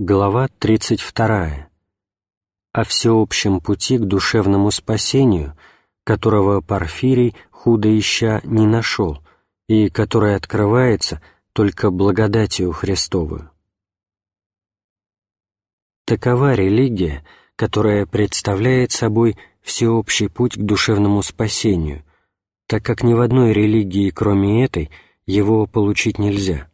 Глава 32. О всеобщем пути к душевному спасению, которого Порфирий, худо ища, не нашел, и который открывается только благодатью Христовую. Такова религия, которая представляет собой всеобщий путь к душевному спасению, так как ни в одной религии, кроме этой, его получить нельзя.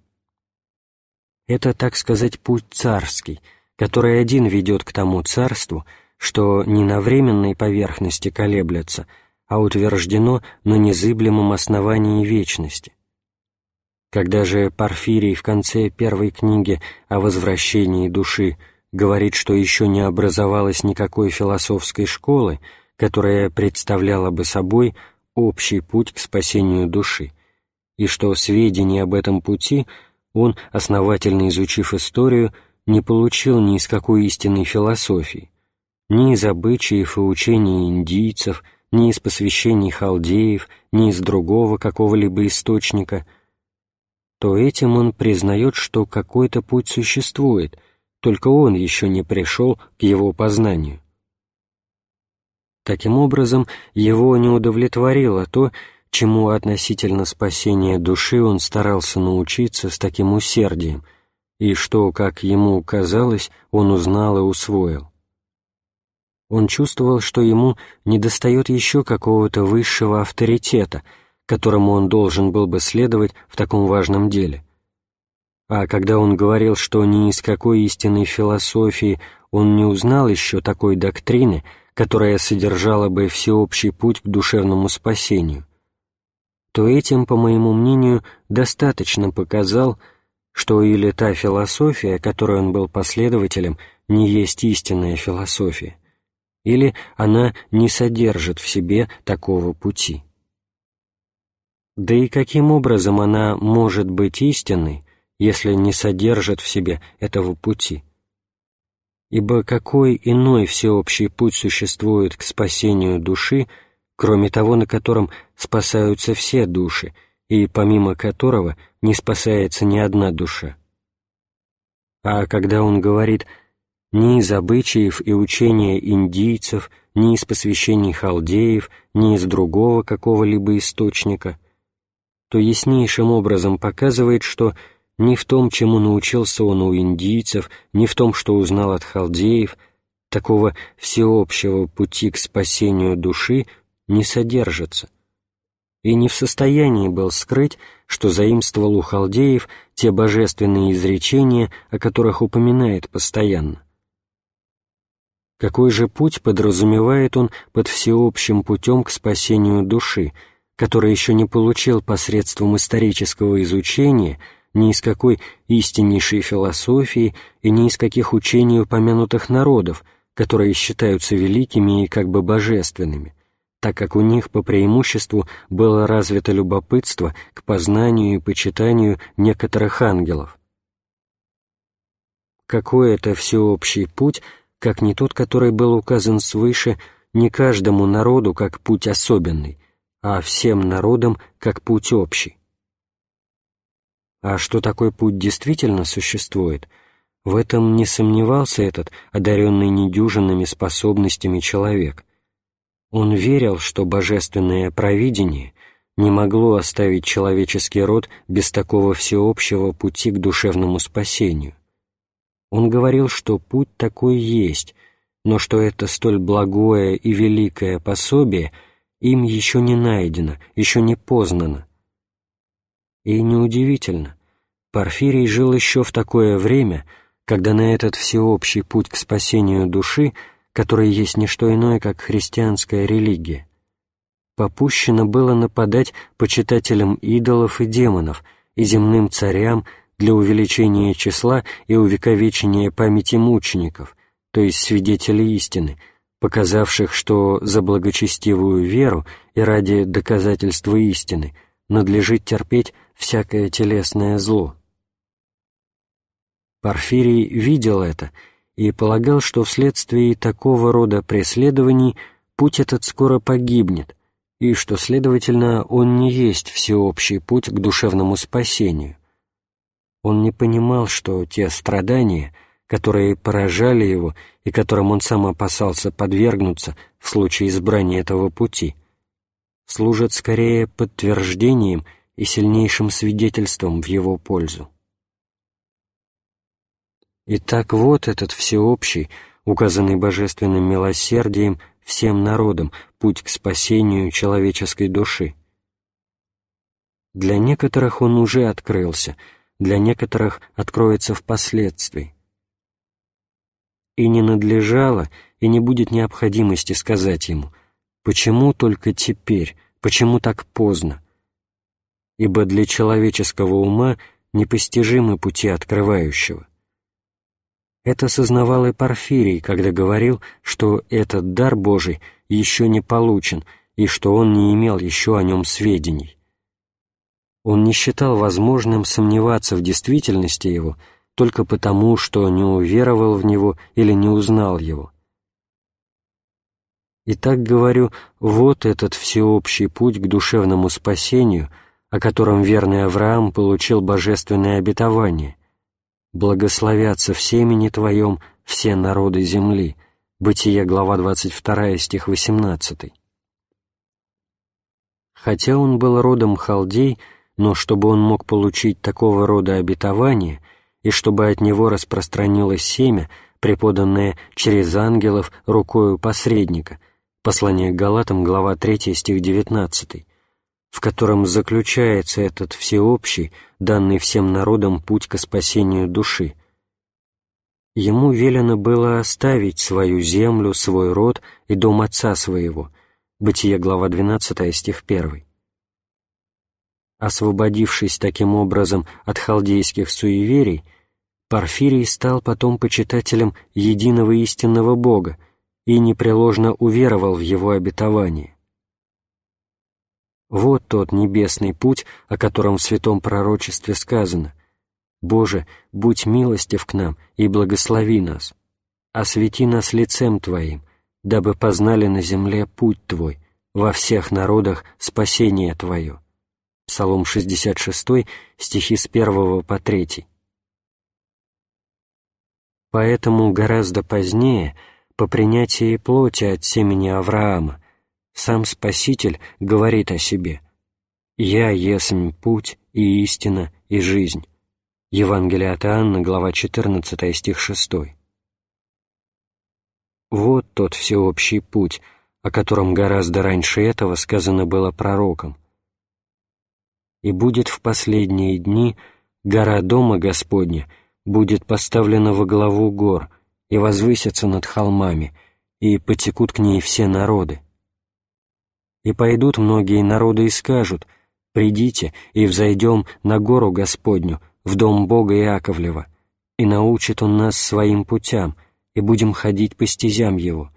Это, так сказать, путь царский, который один ведет к тому царству, что не на временной поверхности колеблется, а утверждено на незыблемом основании вечности. Когда же Порфирий в конце первой книги о возвращении души говорит, что еще не образовалось никакой философской школы, которая представляла бы собой общий путь к спасению души, и что сведения об этом пути – он, основательно изучив историю, не получил ни из какой истинной философии, ни из обычаев и учений индийцев, ни из посвящений халдеев, ни из другого какого-либо источника, то этим он признает, что какой-то путь существует, только он еще не пришел к его познанию. Таким образом, его не удовлетворило то, чему относительно спасения души он старался научиться с таким усердием, и что, как ему казалось, он узнал и усвоил. Он чувствовал, что ему недостает еще какого-то высшего авторитета, которому он должен был бы следовать в таком важном деле. А когда он говорил, что ни из какой истинной философии он не узнал еще такой доктрины, которая содержала бы всеобщий путь к душевному спасению, то этим, по моему мнению, достаточно показал, что или та философия, которой он был последователем, не есть истинная философия, или она не содержит в себе такого пути. Да и каким образом она может быть истинной, если не содержит в себе этого пути? Ибо какой иной всеобщий путь существует к спасению души, кроме того, на котором спасаются все души, и помимо которого не спасается ни одна душа. А когда он говорит «ни из обычаев и учения индийцев, ни из посвящений халдеев, ни из другого какого-либо источника», то яснейшим образом показывает, что ни в том, чему научился он у индийцев, ни в том, что узнал от халдеев, такого всеобщего пути к спасению души не содержится, и не в состоянии был скрыть, что заимствовал у халдеев те божественные изречения, о которых упоминает постоянно. Какой же путь подразумевает он под всеобщим путем к спасению души, который еще не получил посредством исторического изучения ни из какой истиннейшей философии и ни из каких учений упомянутых народов, которые считаются великими и как бы божественными, так как у них по преимуществу было развито любопытство к познанию и почитанию некоторых ангелов. Какой это всеобщий путь, как не тот, который был указан свыше не каждому народу как путь особенный, а всем народам как путь общий? А что такой путь действительно существует, в этом не сомневался этот одаренный недюжинными способностями человек — он верил, что божественное провидение не могло оставить человеческий род без такого всеобщего пути к душевному спасению. Он говорил, что путь такой есть, но что это столь благое и великое пособие им еще не найдено, еще не познано. И неудивительно, Порфирий жил еще в такое время, когда на этот всеобщий путь к спасению души – которое есть не что иное, как христианская религия, попущено было нападать почитателям идолов и демонов и земным царям для увеличения числа и увековечения памяти мучеников, то есть свидетелей истины, показавших, что за благочестивую веру и ради доказательства истины надлежит терпеть всякое телесное зло. Порфирий видел это — и полагал, что вследствие такого рода преследований путь этот скоро погибнет, и что, следовательно, он не есть всеобщий путь к душевному спасению. Он не понимал, что те страдания, которые поражали его и которым он сам опасался подвергнуться в случае избрания этого пути, служат скорее подтверждением и сильнейшим свидетельством в его пользу. Итак, вот этот всеобщий, указанный божественным милосердием всем народам, путь к спасению человеческой души. Для некоторых он уже открылся, для некоторых откроется впоследствии. И не надлежало, и не будет необходимости сказать ему, почему только теперь, почему так поздно, ибо для человеческого ума непостижимы пути открывающего. Это сознавал и Порфирий, когда говорил, что этот дар Божий еще не получен и что он не имел еще о нем сведений. Он не считал возможным сомневаться в действительности его только потому, что не уверовал в него или не узнал его. Итак, говорю, вот этот всеобщий путь к душевному спасению, о котором верный Авраам получил божественное обетование — «Благословятся в семени Твоем все народы земли». Бытие, глава 22, стих 18. Хотя он был родом халдей, но чтобы он мог получить такого рода обетование и чтобы от него распространилось семя, преподанное через ангелов рукою посредника, послание к Галатам, глава 3, стих 19, в котором заключается этот всеобщий, данный всем народам путь к спасению души. Ему велено было оставить свою землю, свой род и дом отца своего. Бытие, глава 12, стих 1. Освободившись таким образом от халдейских суеверий, Порфирий стал потом почитателем единого истинного Бога и непреложно уверовал в его обетование. Вот тот небесный путь, о котором в святом пророчестве сказано «Боже, будь милостив к нам и благослови нас, освети нас лицем Твоим, дабы познали на земле путь Твой, во всех народах спасение Твое». Псалом 66, стихи с 1 по 3. Поэтому гораздо позднее, по принятии плоти от семени Авраама, сам Спаситель говорит о себе «Я есмь путь и истина и жизнь». Евангелие от Иоанна, глава 14, стих 6. Вот тот всеобщий путь, о котором гораздо раньше этого сказано было пророком. «И будет в последние дни гора Дома Господня будет поставлена во главу гор и возвысится над холмами, и потекут к ней все народы. И пойдут многие народы и скажут, «Придите и взойдем на гору Господню, в дом Бога Иаковлева, и научит Он нас своим путям, и будем ходить по стезям Его.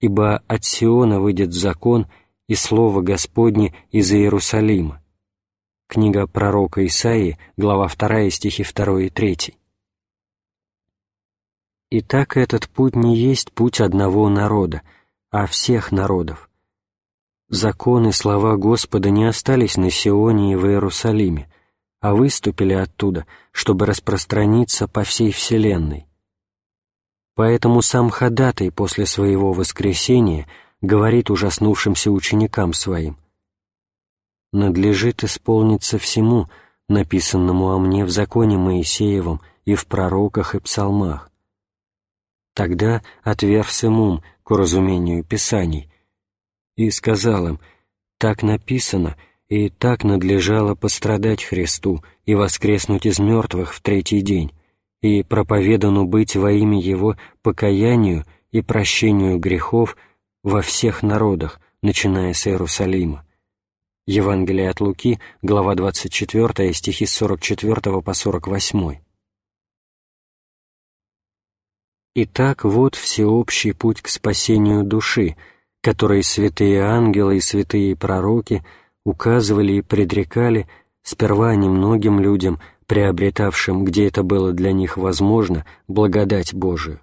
Ибо от Сиона выйдет закон и слово Господне из Иерусалима». Книга пророка Исаии, глава 2, стихи 2 и 3. Итак, этот путь не есть путь одного народа, а всех народов. Законы слова Господа не остались на Сионе и в Иерусалиме, а выступили оттуда, чтобы распространиться по всей вселенной. Поэтому сам ходатай после своего воскресения говорит ужаснувшимся ученикам своим, «Надлежит исполниться всему, написанному о мне в законе Моисеевом и в пророках и псалмах». Тогда отверз им ум к разумению Писаний, и сказал им, «Так написано, и так надлежало пострадать Христу и воскреснуть из мертвых в третий день, и проповедану быть во имя Его покаянию и прощению грехов во всех народах, начиная с Иерусалима». Евангелие от Луки, глава 24, стихи с 44 по 48. Итак, вот всеобщий путь к спасению души — которые святые ангелы и святые пророки указывали и предрекали сперва немногим людям, приобретавшим, где это было для них возможно, благодать Божию,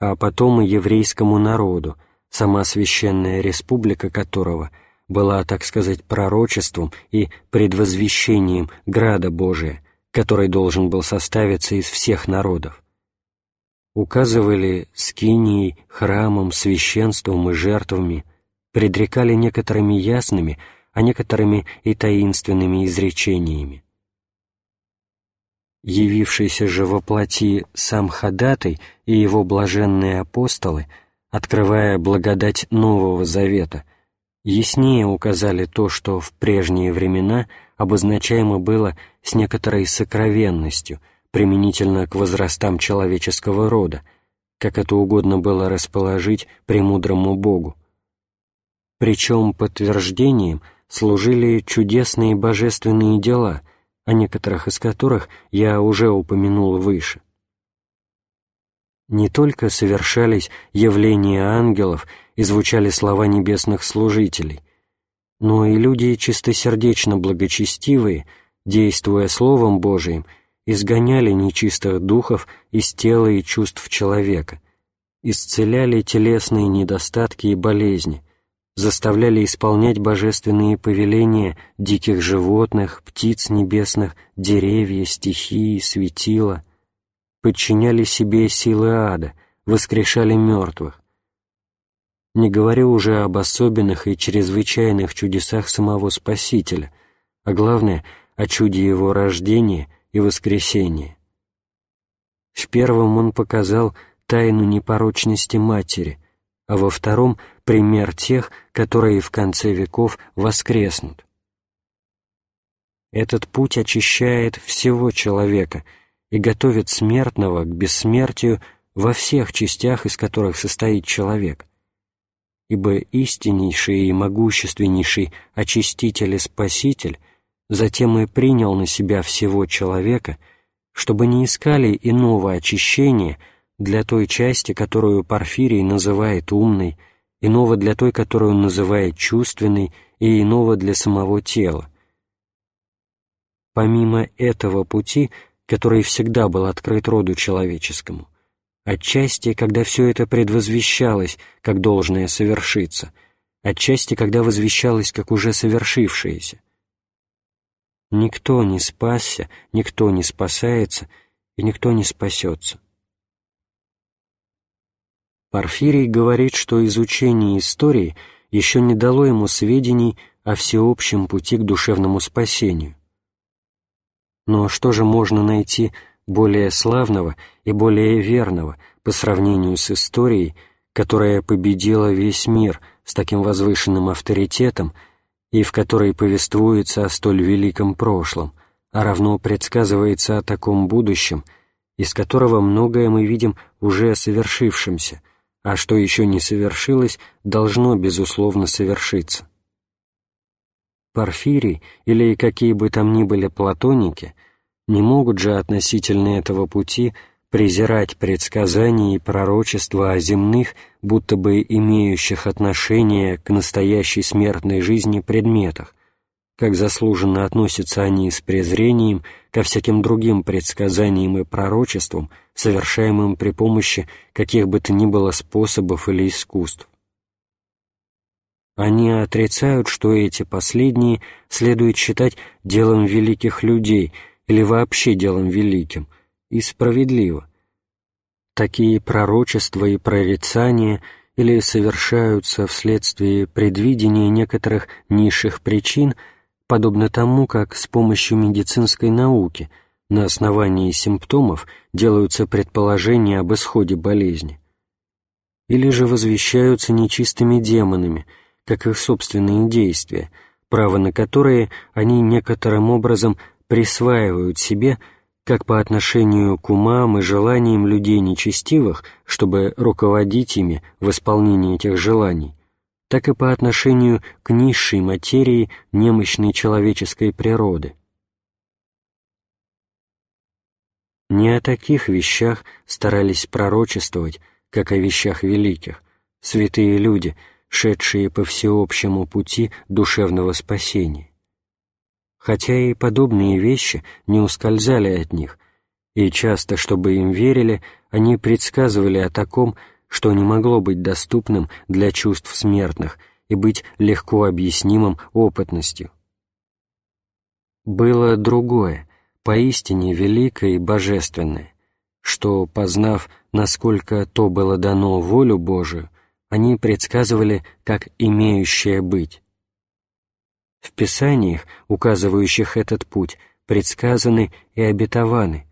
а потом и еврейскому народу, сама священная республика которого была, так сказать, пророчеством и предвозвещением града Божия, который должен был составиться из всех народов. Указывали скинией, храмом, священством и жертвами, предрекали некоторыми ясными, а некоторыми и таинственными изречениями. Явившийся же во плоти сам ходатай и его блаженные апостолы, открывая благодать Нового Завета, яснее указали то, что в прежние времена обозначаемо было с некоторой сокровенностью – применительно к возрастам человеческого рода, как это угодно было расположить премудрому Богу. Причем подтверждением служили чудесные божественные дела, о некоторых из которых я уже упомянул выше. Не только совершались явления ангелов и звучали слова небесных служителей, но и люди чистосердечно благочестивые, действуя Словом Божиим, изгоняли нечистых духов из тела и чувств человека, исцеляли телесные недостатки и болезни, заставляли исполнять божественные повеления диких животных, птиц небесных, деревья, стихии, светила, подчиняли себе силы ада, воскрешали мертвых. Не говорю уже об особенных и чрезвычайных чудесах самого Спасителя, а главное — о чуде Его рождения — и воскресение. В первом он показал тайну непорочности матери, а во втором — пример тех, которые в конце веков воскреснут. Этот путь очищает всего человека и готовит смертного к бессмертию во всех частях, из которых состоит человек. Ибо истиннейший и могущественнейший очиститель и спаситель — затем и принял на себя всего человека, чтобы не искали иного очищения для той части, которую Порфирий называет умной, иного для той, которую он называет чувственной, и иного для самого тела. Помимо этого пути, который всегда был открыт роду человеческому, отчасти, когда все это предвозвещалось, как должное совершиться, отчасти, когда возвещалось, как уже совершившееся, Никто не спасся, никто не спасается и никто не спасется. Порфирий говорит, что изучение истории еще не дало ему сведений о всеобщем пути к душевному спасению. Но что же можно найти более славного и более верного по сравнению с историей, которая победила весь мир с таким возвышенным авторитетом, и в которой повествуется о столь великом прошлом, а равно предсказывается о таком будущем, из которого многое мы видим уже совершившимся, а что еще не совершилось, должно, безусловно, совершиться. Порфирий или какие бы там ни были платоники не могут же относительно этого пути презирать предсказания и пророчества о земных, будто бы имеющих отношение к настоящей смертной жизни предметах, как заслуженно относятся они с презрением ко всяким другим предсказаниям и пророчествам, совершаемым при помощи каких бы то ни было способов или искусств. Они отрицают, что эти последние следует считать делом великих людей или вообще делом великим – и справедливо. Такие пророчества и прорицания или совершаются вследствие предвидения некоторых низших причин, подобно тому, как с помощью медицинской науки на основании симптомов делаются предположения об исходе болезни, или же возвещаются нечистыми демонами, как их собственные действия, право на которые они некоторым образом присваивают себе как по отношению к умам и желаниям людей нечестивых, чтобы руководить ими в исполнении этих желаний, так и по отношению к низшей материи немощной человеческой природы. Не о таких вещах старались пророчествовать, как о вещах великих, святые люди, шедшие по всеобщему пути душевного спасения хотя и подобные вещи не ускользали от них, и часто, чтобы им верили, они предсказывали о таком, что не могло быть доступным для чувств смертных и быть легко объяснимым опытностью. Было другое, поистине великое и божественное, что, познав насколько то было дано волю Божию, они предсказывали как имеющее быть. В Писаниях, указывающих этот путь, предсказаны и обетованы.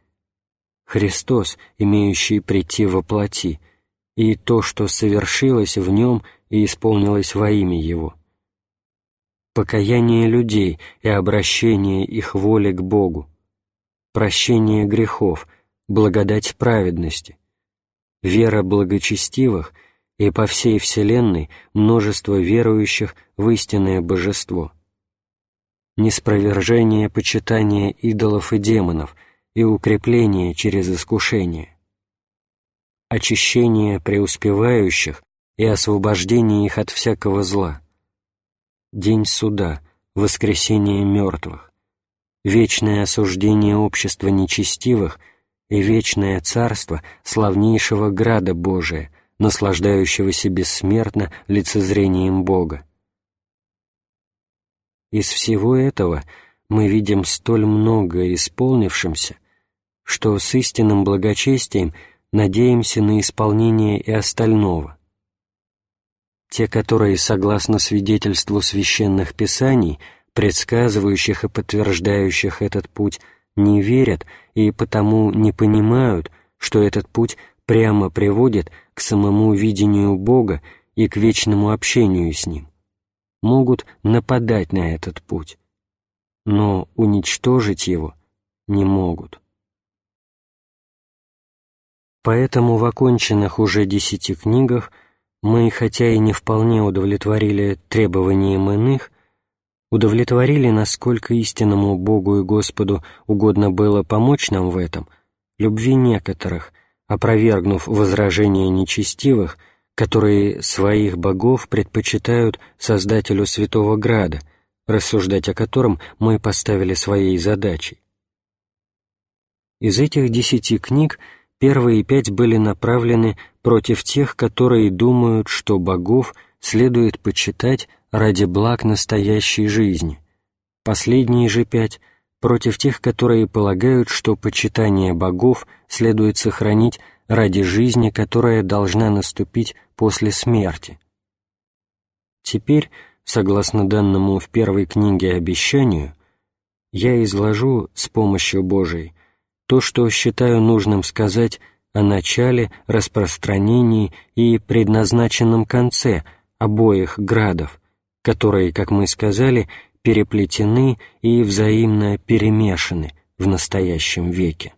Христос, имеющий прийти во плоти, и то, что совершилось в Нем и исполнилось во имя Его. Покаяние людей и обращение их воли к Богу, прощение грехов, благодать праведности, вера благочестивых и по всей вселенной множество верующих в истинное божество. Неспровержение почитания идолов и демонов и укрепление через искушение. Очищение преуспевающих и освобождение их от всякого зла. День суда, воскресение мертвых, вечное осуждение общества нечестивых и вечное царство славнейшего града Божия, наслаждающегося бессмертно лицезрением Бога. Из всего этого мы видим столь много исполнившимся, что с истинным благочестием надеемся на исполнение и остального. Те, которые, согласно свидетельству священных писаний, предсказывающих и подтверждающих этот путь, не верят и потому не понимают, что этот путь прямо приводит к самому видению Бога и к вечному общению с Ним, могут нападать на этот путь, но уничтожить его не могут. Поэтому в оконченных уже десяти книгах мы, хотя и не вполне удовлетворили требованиям иных, удовлетворили, насколько истинному Богу и Господу угодно было помочь нам в этом, любви некоторых, опровергнув возражения нечестивых, которые своих богов предпочитают Создателю Святого Града, рассуждать о котором мы поставили своей задачей. Из этих десяти книг первые пять были направлены против тех, которые думают, что богов следует почитать ради благ настоящей жизни. Последние же пять против тех, которые полагают, что почитание богов следует сохранить ради жизни, которая должна наступить после смерти. Теперь, согласно данному в первой книге обещанию, я изложу с помощью Божией то, что считаю нужным сказать о начале, распространении и предназначенном конце обоих градов, которые, как мы сказали, переплетены и взаимно перемешаны в настоящем веке.